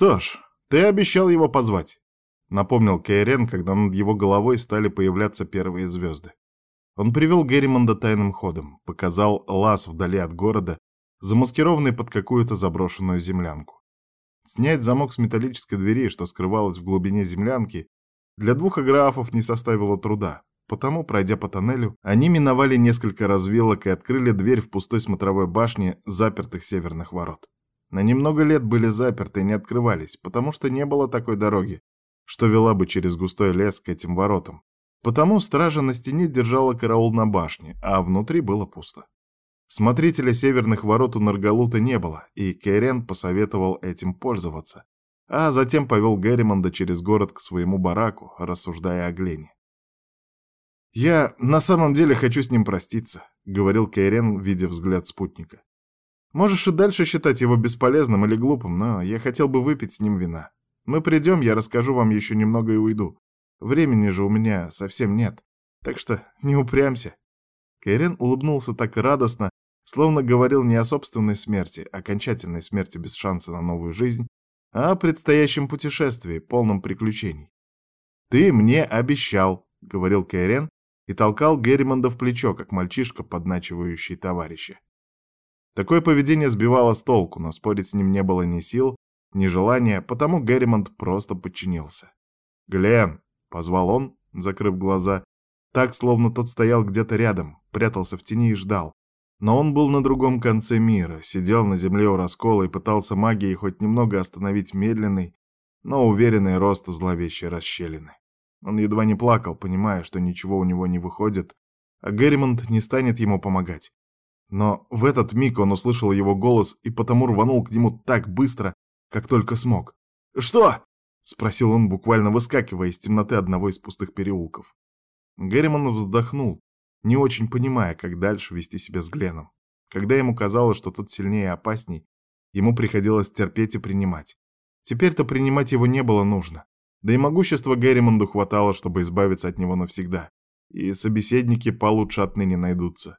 «Что ж, ты обещал его позвать», — напомнил Кейрен, когда над его головой стали появляться первые звезды. Он привел Герримонда тайным ходом, показал лаз вдали от города, замаскированный под какую-то заброшенную землянку. Снять замок с металлической двери, что скрывалось в глубине землянки, для двух аграфов не составило труда, потому, пройдя по тоннелю, они миновали несколько развилок и открыли дверь в пустой смотровой башне запертых северных ворот. На немного лет были заперты и не открывались, потому что не было такой дороги, что вела бы через густой лес к этим воротам. Потому стража на стене держала караул на башне, а внутри было пусто. Смотрителя северных ворот у Наргалута не было, и Кейрен посоветовал этим пользоваться, а затем повел Герримонда через город к своему бараку, рассуждая о Глене. «Я на самом деле хочу с ним проститься», — говорил Кейрен, видя взгляд спутника. «Можешь и дальше считать его бесполезным или глупым, но я хотел бы выпить с ним вина. Мы придем, я расскажу вам еще немного и уйду. Времени же у меня совсем нет, так что не упрямься». Кейрен улыбнулся так радостно, словно говорил не о собственной смерти, окончательной смерти без шанса на новую жизнь, а о предстоящем путешествии, полном приключений. «Ты мне обещал», — говорил Кейрен, и толкал Герримонда в плечо, как мальчишка, подначивающий товарища. Такое поведение сбивало с толку, но спорить с ним не было ни сил, ни желания, потому Герримонд просто подчинился. «Глен!» — позвал он, закрыв глаза, так, словно тот стоял где-то рядом, прятался в тени и ждал. Но он был на другом конце мира, сидел на земле у раскола и пытался магией хоть немного остановить медленный, но уверенный рост зловещей расщелины. Он едва не плакал, понимая, что ничего у него не выходит, а Герримонт не станет ему помогать. Но в этот миг он услышал его голос и потому рванул к нему так быстро, как только смог. «Что?» — спросил он, буквально выскакивая из темноты одного из пустых переулков. Герримон вздохнул, не очень понимая, как дальше вести себя с Гленом. Когда ему казалось, что тот сильнее и опасней, ему приходилось терпеть и принимать. Теперь-то принимать его не было нужно. Да и могущества Герримонду хватало, чтобы избавиться от него навсегда. И собеседники получше отныне найдутся.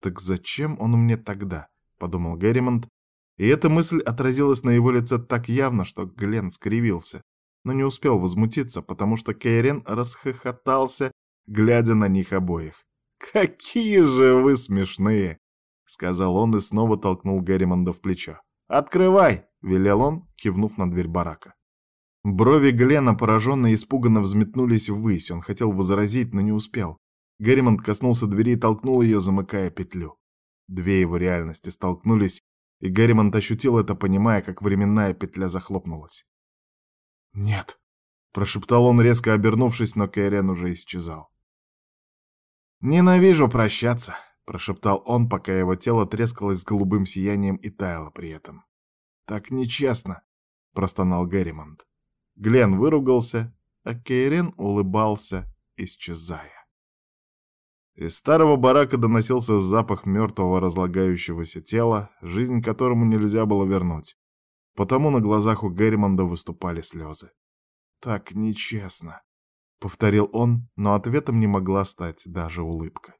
«Так зачем он мне тогда?» — подумал Герримонд. И эта мысль отразилась на его лице так явно, что Глен скривился, но не успел возмутиться, потому что Кейрен расхохотался, глядя на них обоих. «Какие же вы смешные!» — сказал он и снова толкнул Герримонда в плечо. «Открывай!» — велел он, кивнув на дверь барака. Брови Глена пораженно и испуганно взметнулись ввысь. Он хотел возразить, но не успел. Герримонт коснулся двери и толкнул ее, замыкая петлю. Две его реальности столкнулись, и Герримонт ощутил это, понимая, как временная петля захлопнулась. «Нет», — прошептал он, резко обернувшись, но Кайрен уже исчезал. «Ненавижу прощаться», — прошептал он, пока его тело трескалось с голубым сиянием и таяло при этом. «Так нечестно», — простонал Герримонт. Глен выругался, а Кейрен улыбался, исчезая. Из старого барака доносился запах мертвого разлагающегося тела, жизнь которому нельзя было вернуть. Потому на глазах у Герримонда выступали слезы. «Так нечестно», — повторил он, но ответом не могла стать даже улыбка.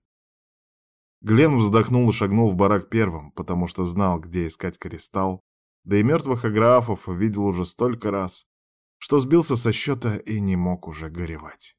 Глен вздохнул и шагнул в барак первым, потому что знал, где искать кристалл, да и мертвых аграфов видел уже столько раз, что сбился со счета и не мог уже горевать.